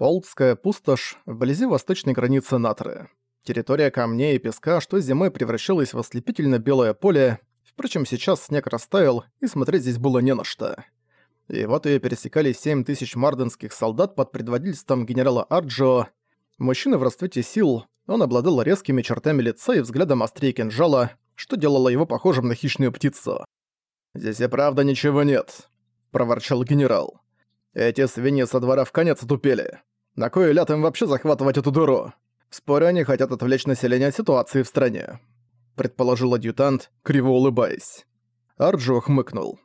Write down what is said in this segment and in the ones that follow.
Полтская пустошь вблизи восточной границы Натры. Территория камней и песка, что зимой превращалась в ослепительно белое поле, впрочем, сейчас снег растаял, и смотреть здесь было не на что. И вот ее пересекали 7 тысяч марденских солдат под предводительством генерала Арджио. Мужчина в расцвете сил, он обладал резкими чертами лица и взглядом острее кинжала, что делало его похожим на хищную птицу. «Здесь и правда ничего нет», — проворчал генерал. «Эти свиньи со двора в конец отупели. На кой ляд им вообще захватывать эту дыру? Спорю, они хотят отвлечь население от ситуации в стране», — предположил адъютант, криво улыбаясь. Арджо хмыкнул.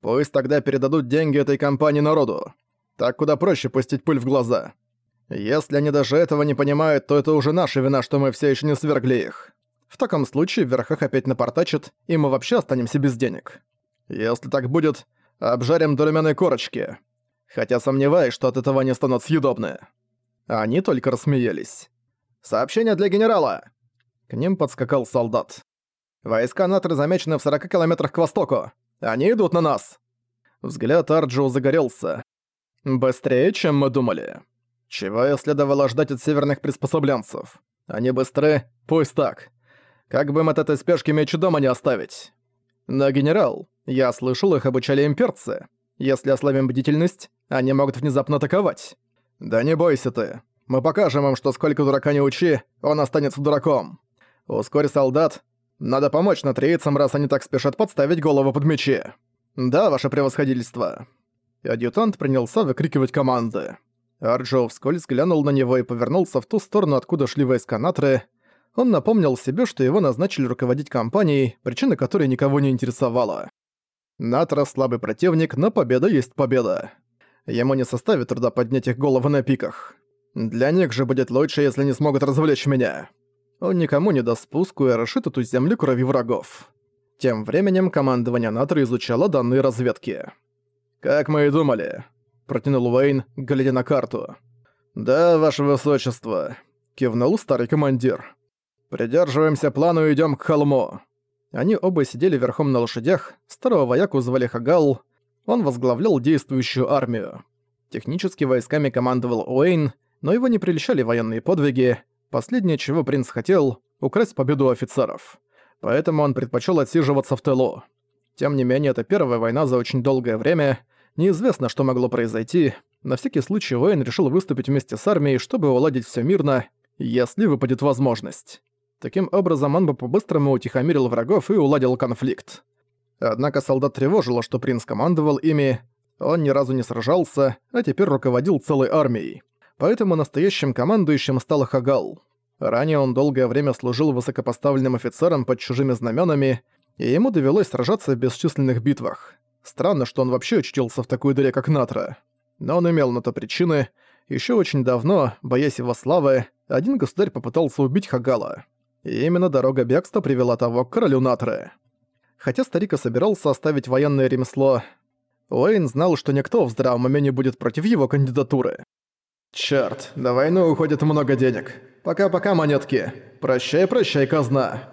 «Пусть тогда передадут деньги этой компании народу. Так куда проще пустить пыль в глаза. Если они даже этого не понимают, то это уже наша вина, что мы все еще не свергли их. В таком случае верхах опять напортачат, и мы вообще останемся без денег. Если так будет, обжарим до корочки. Хотя сомневаюсь, что от этого они станут съедобны». Они только рассмеялись. «Сообщение для генерала!» К ним подскакал солдат. «Войска Натры замечены в 40 километрах к востоку. Они идут на нас!» Взгляд Арджио загорелся. «Быстрее, чем мы думали. Чего я следовало ждать от северных приспособленцев? Они быстры, пусть так. Как бы им от этой спешки меч дома не оставить? Но, генерал, я слышал, их обучали имперцы. Если ослабим бдительность, они могут внезапно атаковать. Да не бойся ты. Мы покажем им, что сколько дурака не учи, он останется дураком. Ускорь солдат. Надо помочь натрейцам, раз они так спешат подставить голову под мечи. Да, ваше превосходительство. И адъютант принялся выкрикивать команды. Арджо вскользь глянул на него и повернулся в ту сторону, откуда шли войска Натры. Он напомнил себе, что его назначили руководить компанией, причина которой никого не интересовала. Натра слабый противник, но победа есть победа. Ему не составит труда поднять их головы на пиках. Для них же будет лучше, если не смогут развлечь меня. Он никому не даст спуску и расшит эту землю крови врагов. Тем временем командование НАТО изучало данные разведки. «Как мы и думали», — протянул Уэйн, глядя на карту. «Да, ваше высочество», — кивнул старый командир. «Придерживаемся плану и идём к холму». Они оба сидели верхом на лошадях, старого вояку звали Хагал, он возглавлял действующую армию. Технически войсками командовал Уэйн, но его не прельщали военные подвиги. Последнее, чего принц хотел — украсть победу офицеров. Поэтому он предпочел отсиживаться в тылу. Тем не менее, это первая война за очень долгое время. Неизвестно, что могло произойти. На всякий случай Уэйн решил выступить вместе с армией, чтобы уладить все мирно, если выпадет возможность. Таким образом, он бы по-быстрому утихомирил врагов и уладил конфликт. Однако солдат тревожило, что принц командовал ими, он ни разу не сражался, а теперь руководил целой армией. Поэтому настоящим командующим стал Хагал. Ранее он долгое время служил высокопоставленным офицером под чужими знаменами, и ему довелось сражаться в бесчисленных битвах. Странно, что он вообще очутился в такой дыре, как Натра. Но он имел на то причины. Еще очень давно, боясь его славы, один государь попытался убить Хагала. И именно дорога бегства привела того к королю Натры. Хотя старик и собирался оставить военное ремесло, Уэйн знал, что никто в здравом уме не будет против его кандидатуры. «Чёрт, на войну уходит много денег. Пока-пока, монетки. Прощай-прощай, казна».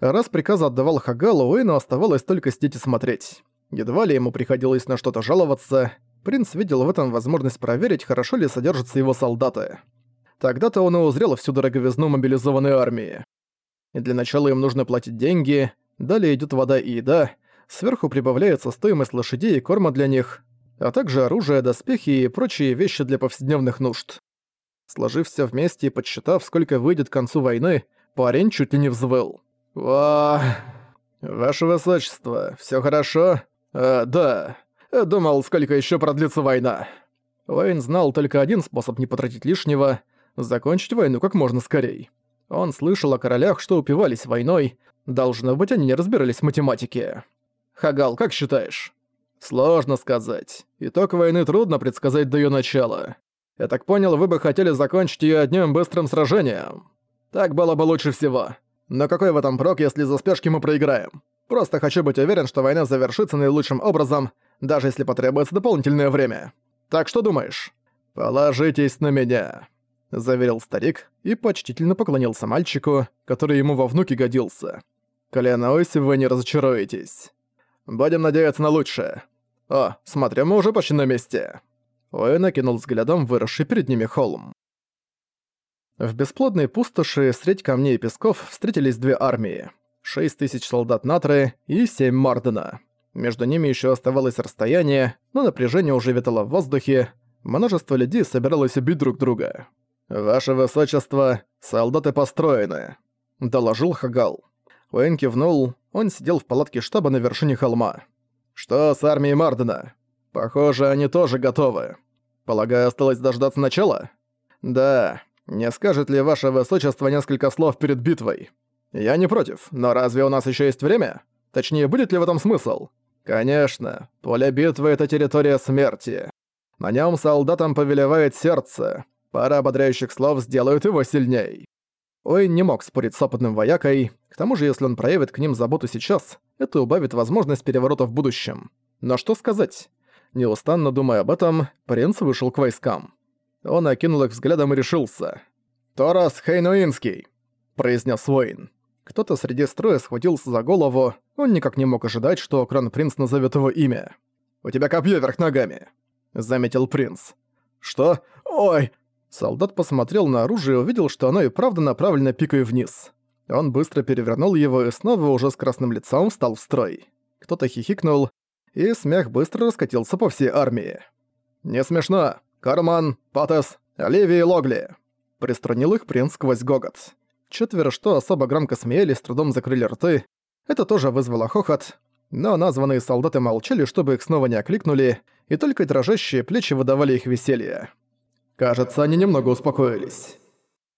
Раз приказ отдавал Хагалу, Уэйну оставалось только сидеть и смотреть. Едва ли ему приходилось на что-то жаловаться, принц видел в этом возможность проверить, хорошо ли содержатся его солдаты. Тогда-то он и узрел всю дороговизну мобилизованной армии. И для начала им нужно платить деньги, Далее идет вода и еда, сверху прибавляется стоимость лошадей и корма для них, а также оружие, доспехи и прочие вещи для повседневных нужд. Сложив все вместе и подсчитав, сколько выйдет к концу войны, парень чуть ли не взвыл. «Ва... Ваше Высочество, все хорошо?» «Э, да. Думал, сколько еще продлится война». Уэйн знал только один способ не потратить лишнего — закончить войну как можно скорей. Он слышал о королях, что упивались войной, Должно быть, они не разбирались в математике. Хагал, как считаешь? Сложно сказать. Итог войны трудно предсказать до её начала. Я так понял, вы бы хотели закончить её одним быстрым сражением. Так было бы лучше всего. Но какой в этом прок, если за спешки мы проиграем? Просто хочу быть уверен, что война завершится наилучшим образом, даже если потребуется дополнительное время. Так что думаешь? Положитесь на меня заверил старик и почтительно поклонился мальчику, который ему во внуки годился. Клянусь, вы не разочаруетесь. Будем надеяться на лучшее. О, смотрю, мы уже почти на месте. Уэйн окинул взглядом выросший перед ними холм. В бесплодной пустоши средь камней и песков встретились две армии. Шесть тысяч солдат Натры и семь Мардена. Между ними еще оставалось расстояние, но напряжение уже витало в воздухе, множество людей собиралось убить друг друга. «Ваше Высочество, солдаты построены», — доложил Хагал. Уэйн кивнул, он сидел в палатке штаба на вершине холма. «Что с армией Мардена? Похоже, они тоже готовы. Полагаю, осталось дождаться начала?» «Да. Не скажет ли Ваше Высочество несколько слов перед битвой?» «Я не против, но разве у нас еще есть время? Точнее, будет ли в этом смысл?» «Конечно. Поле битвы — это территория смерти. На нем солдатам повелевает сердце. Пара ободряющих слов сделают его сильней». Ой не мог спорить с опытным воякой, к тому же если он проявит к ним заботу сейчас, это убавит возможность переворота в будущем. Но что сказать? Неустанно думая об этом, принц вышел к войскам. Он окинул их взглядом и решился. «Торас Хейнуинский», — произнес воин. Кто-то среди строя схватился за голову, он никак не мог ожидать, что кронпринц назовет его имя. «У тебя копье вверх ногами», — заметил принц. «Что? Ой!» Солдат посмотрел на оружие и увидел, что оно и правда направлено пикой вниз. Он быстро перевернул его и снова уже с красным лицом встал в строй. Кто-то хихикнул, и смех быстро раскатился по всей армии. «Не смешно. Карман, Патес, Оливия и Логли!» Пристранил их принц сквозь гогот. Четверо, что особо громко смеялись, с трудом закрыли рты. Это тоже вызвало хохот, но названные солдаты молчали, чтобы их снова не окликнули, и только дрожащие плечи выдавали их веселье. Кажется, они немного успокоились.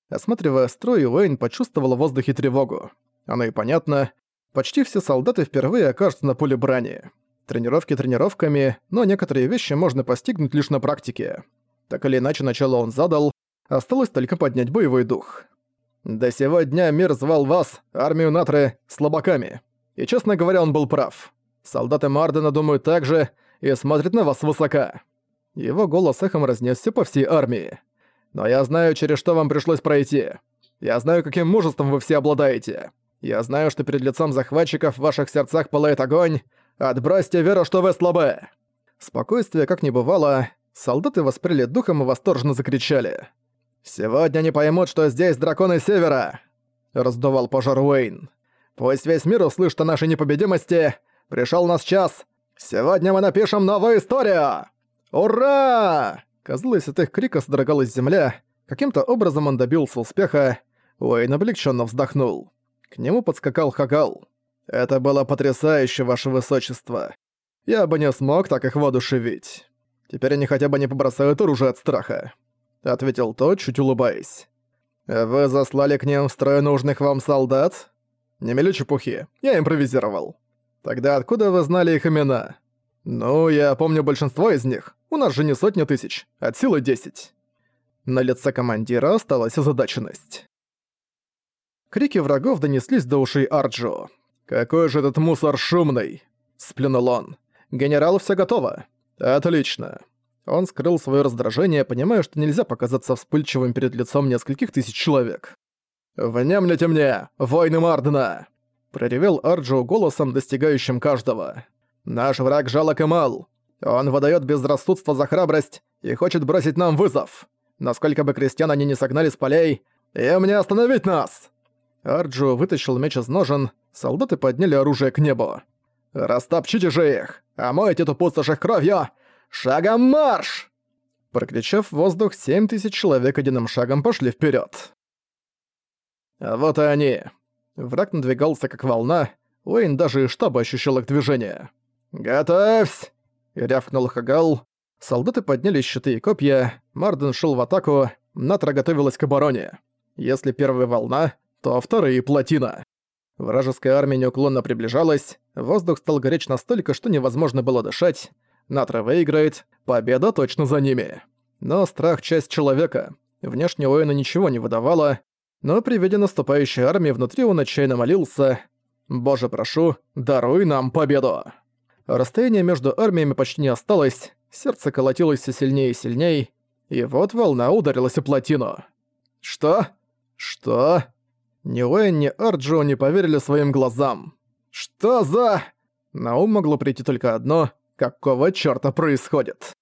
Осматривая строй, Уэйн почувствовал в воздухе тревогу. Оно и понятно. Почти все солдаты впервые окажутся на поле брани. Тренировки тренировками, но некоторые вещи можно постигнуть лишь на практике. Так или иначе, начало он задал, осталось только поднять боевой дух. До сего дня мир звал вас, армию Натры, слабаками. И, честно говоря, он был прав. Солдаты Мардена думают так же и смотрят на вас высока. Его голос эхом разнесся по всей армии. «Но я знаю, через что вам пришлось пройти. Я знаю, каким мужеством вы все обладаете. Я знаю, что перед лицом захватчиков в ваших сердцах пылает огонь. Отбросьте веру, что вы слабы!» Спокойствие как не бывало, солдаты воспряли духом и восторженно закричали. «Сегодня они поймут, что здесь драконы Севера!» Раздувал пожар Уэйн. «Пусть весь мир услышит о нашей непобедимости. Пришел нас час. Сегодня мы напишем новую историю!» «Ура!» Казалось, от их крика содрогалась земля. Каким-то образом он добился успеха. Уэйн облегченно вздохнул. К нему подскакал Хагал. «Это было потрясающе, ваше высочество. Я бы не смог так их воодушевить. Теперь они хотя бы не побросают оружие от страха», — ответил тот, чуть улыбаясь. «Вы заслали к ним в строй нужных вам солдат?» «Не мели чепухи, я импровизировал». «Тогда откуда вы знали их имена?» «Ну, я помню большинство из них. У нас же не сотни тысяч, от силы десять». На лице командира осталась озадаченность. Крики врагов донеслись до ушей Арджо. «Какой же этот мусор шумный!» – сплюнул он. «Генерал, все готово». «Отлично». Он скрыл свое раздражение, понимая, что нельзя показаться вспыльчивым перед лицом нескольких тысяч человек. «Внемлите мне, воины Мардена!» – проревел Арджо голосом, достигающим каждого. Наш враг жалок и мал. Он выдает безрассудство за храбрость и хочет бросить нам вызов. Насколько бы крестьян они не согнали с полей, им не остановить нас!» Арджо вытащил меч из ножен, солдаты подняли оружие к небу. «Растопчите же их! Омойте эту пустошь их кровью! Шагом марш!» Прокричав в воздух, семь тысяч человек одним шагом пошли вперед. Вот и они. Враг надвигался как волна, Уэйн даже из штаба ощущал их движение. «Готовься!» — рявкнул Хагал. Солдаты подняли щиты и копья, Марден шел в атаку, Натра готовилась к обороне. Если первая волна, то вторая и плотина. Вражеская армия неуклонно приближалась, воздух стал горяч настолько, что невозможно было дышать. Натра выиграет, победа точно за ними. Но страх — часть человека. Внешне Уэйна ничего не выдавало, но при виде наступающей армии внутри он отчаянно молился «Боже, прошу, даруй нам победу!» Расстояние между армиями почти не осталось, сердце колотилось все сильнее и сильнее, и вот волна ударилась о плотину. «Что? Что?» Ни Уэйн, ни Арджо не поверили своим глазам. «Что за...» На ум могло прийти только одно «Какого чёрта происходит?»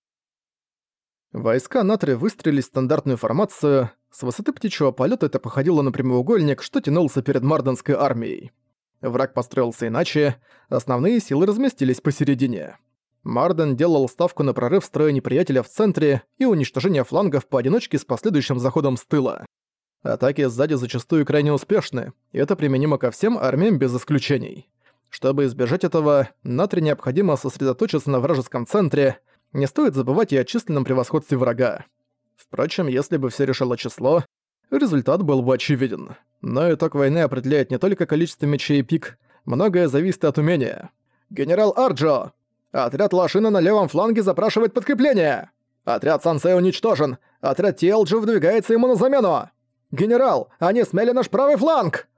Войска Натри выстрелились в стандартную формацию. С высоты птичьего полета это походило на прямоугольник, что тянулся перед марденской армией. Враг построился иначе, основные силы разместились посередине. Марден делал ставку на прорыв строя неприятеля в центре и уничтожение флангов поодиночке с последующим заходом с тыла. Атаки сзади зачастую крайне успешны, и это применимо ко всем армиям без исключений. Чтобы избежать этого, Натри необходимо сосредоточиться на вражеском центре, не стоит забывать и о численном превосходстве врага. Впрочем, если бы все решало число, результат был бы очевиден. Но итог войны определяет не только количество мечей и пик, многое зависит от умения. «Генерал Арджо! Отряд Лошина на левом фланге запрашивает подкрепление! Отряд Сансей уничтожен! Отряд Тиэлджи выдвигается ему на замену! Генерал, они смели наш правый фланг!»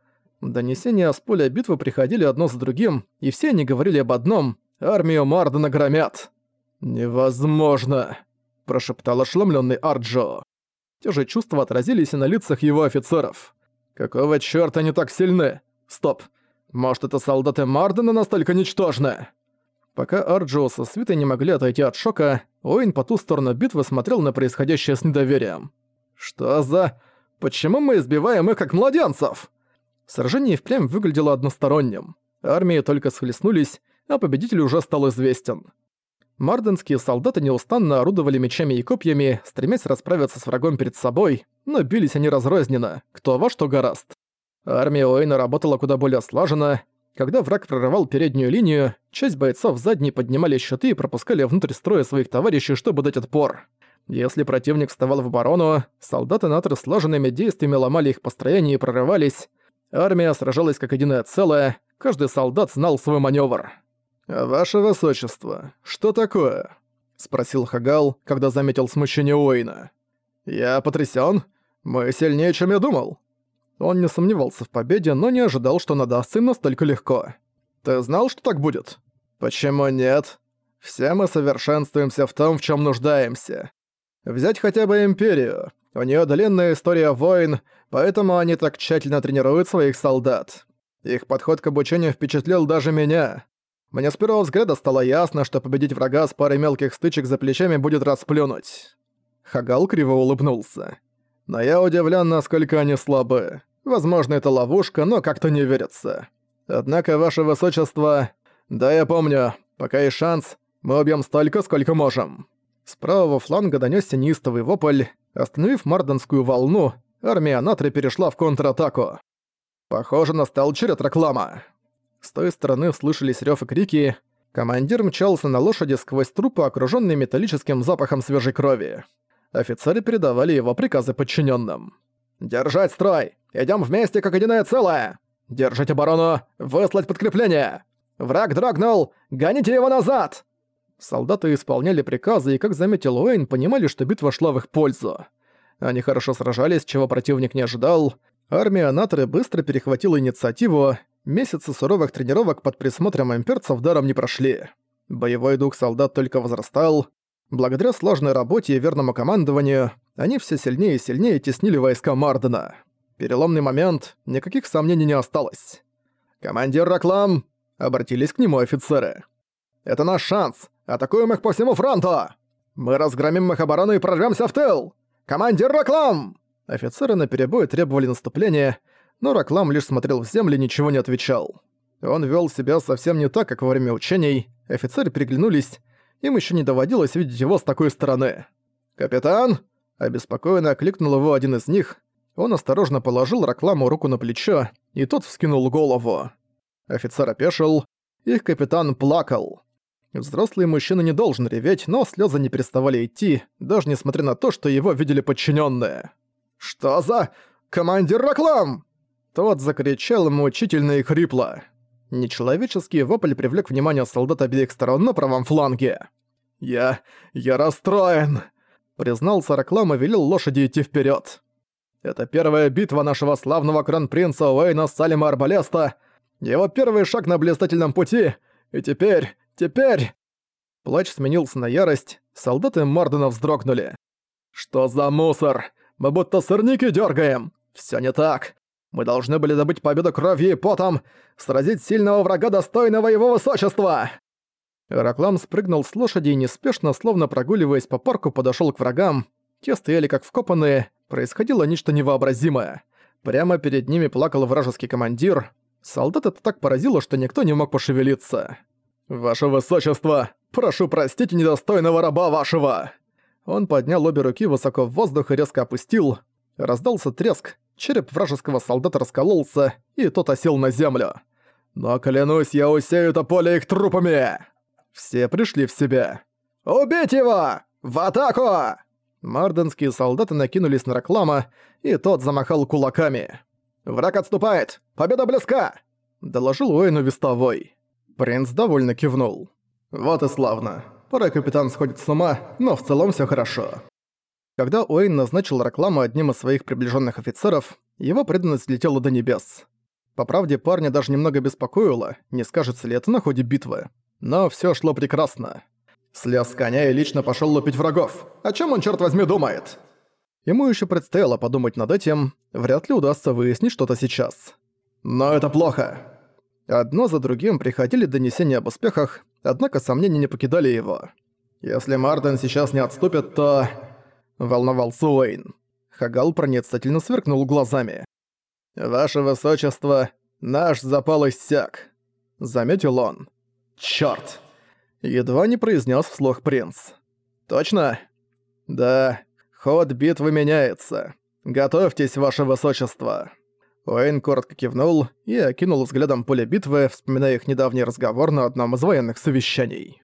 Донесения с поля битвы приходили одно за другим, и все они говорили об одном — армию Мардена громят. «Невозможно!» – прошептал ошеломлённый Арджо. Те же чувства отразились и на лицах его офицеров. «Какого чёрта они так сильны? Стоп! Может, это солдаты Мардена настолько ничтожны?» Пока Арджо со свитой не могли отойти от шока, Уэйн по ту сторону битвы смотрел на происходящее с недоверием. «Что за... Почему мы избиваем их как младенцев?» Сражение впрямь выглядело односторонним. Армии только схлестнулись, а победитель уже стал известен. Марденские солдаты неустанно орудовали мечами и копьями, стремясь расправиться с врагом перед собой, но бились они разрозненно, кто во что гораст. Армия Уэйна работала куда более слаженно. Когда враг прорывал переднюю линию, часть бойцов задней поднимали щиты и пропускали внутрь строя своих товарищей, чтобы дать отпор. Если противник вставал в оборону, солдаты Натры слаженными действиями ломали их построение и прорывались. Армия сражалась как единое целое, каждый солдат знал свой маневр. «Ваше высочество, что такое?» — спросил Хагал, когда заметил смущение Уэйна. «Я потрясен. Мы сильнее, чем я думал». Он не сомневался в победе, но не ожидал, что надастся им настолько легко. «Ты знал, что так будет?» «Почему нет? Все мы совершенствуемся в том, в чем нуждаемся. Взять хотя бы Империю. У нее длинная история войн, поэтому они так тщательно тренируют своих солдат. Их подход к обучению впечатлил даже меня. Мне с первого взгляда стало ясно, что победить врага с парой мелких стычек за плечами будет расплюнуть. Хагал криво улыбнулся. Но я удивлен, насколько они слабы. Возможно, это ловушка, но как-то не верится. Однако, ваше высочество... Да, я помню, пока есть шанс, мы убьем столько, сколько можем. С правого фланга донёсся неистовый вопль. Остановив марденскую волну, армия Натры перешла в контратаку. Похоже, настал черед реклама. С той стороны слышались рёв и крики. Командир мчался на лошади сквозь трупы, окружённые металлическим запахом свежей крови. Офицеры передавали его приказы подчиненным. «Держать строй! Идём вместе, как единое целое! Держать оборону! Выслать подкрепление! Враг дрогнул! Гоните его назад!» Солдаты исполняли приказы и, как заметил Уэйн, понимали, что битва шла в их пользу. Они хорошо сражались, чего противник не ожидал. Армия Натры быстро перехватила инициативу, Месяцы суровых тренировок под присмотром имперцев даром не прошли. Боевой дух солдат только возрастал. Благодаря сложной работе и верному командованию, они все сильнее и сильнее теснили войска Мардена. Переломный момент, никаких сомнений не осталось. «Командир Раклам!» — обратились к нему офицеры. «Это наш шанс! Атакуем их по всему фронту! Мы разгромим их оборону и прорвемся в тыл! Командир Раклам!» Офицеры наперебой требовали наступления, но Раклам лишь смотрел в землю и ничего не отвечал. Он вел себя совсем не так, как во время учений. Офицеры приглянулись, им еще не доводилось видеть его с такой стороны. «Капитан!» – обеспокоенно окликнул его один из них. Он осторожно положил Ракламу руку на плечо, и тот вскинул голову. Офицер опешил, их капитан плакал. Взрослый мужчина не должен реветь, но слезы не переставали идти, даже несмотря на то, что его видели подчиненные. «Что за... командир Раклам?» Тот закричал мучительно и хрипло. Нечеловеческий вопль привлек внимание солдат обеих сторон на правом фланге. «Я... я расстроен!» Признался Раклам и велел лошади идти вперед. «Это первая битва нашего славного кран-принца Уэйна Салима Арбалеста, его первый шаг на блистательном пути, и теперь... теперь...» Плач сменился на ярость, солдаты Мордена вздрогнули. «Что за мусор? Мы будто сырники дергаем! Все не так! Мы должны были добыть победу кровью и потом, сразить сильного врага, достойного его высочества!» Раклам спрыгнул с лошади и неспешно, словно прогуливаясь по парку, подошёл к врагам. Те стояли как вкопанные, происходило нечто невообразимое. Прямо перед ними плакал вражеский командир. Солдат это так поразило, что никто не мог пошевелиться. «Ваше высочество, прошу простить недостойного раба вашего!» Он поднял обе руки высоко в воздух и резко опустил. Раздался треск, череп вражеского солдата раскололся, и тот осел на землю. «Но клянусь, я усею это поле их трупами!» Все пришли в себя. «Убить его! В атаку!» Марденские солдаты накинулись на Раклама, и тот замахал кулаками. «Враг отступает! Победа близка!» — доложил Уэйну Вестовой. Принц довольно кивнул. «Вот и славно. Порой капитан сходит с ума, но в целом все хорошо». Когда Уэйн назначил Раклама одним из своих приближенных офицеров, его преданность летела до небес. По правде, парня даже немного беспокоило, не скажется ли это на ходе битвы. Но все шло прекрасно. Слез коня и лично пошел лупить врагов. О чем он, черт возьми, думает? Ему еще предстояло подумать над этим, вряд ли удастся выяснить что-то сейчас. Но это плохо. Одно за другим приходили донесения об успехах, однако сомнения не покидали его. Если Марден сейчас не отступит, то... Волновался Уэйн. Хагал проницательно сверкнул глазами. «Ваше высочество, наш запал иссяк», — заметил он. «Чёрт!» Едва не произнес вслух принц. «Точно?» «Да, ход битвы меняется. Готовьтесь, ваше высочество». Уэйн коротко кивнул и окинул взглядом поле битвы, вспоминая их недавний разговор на одном из военных совещаний.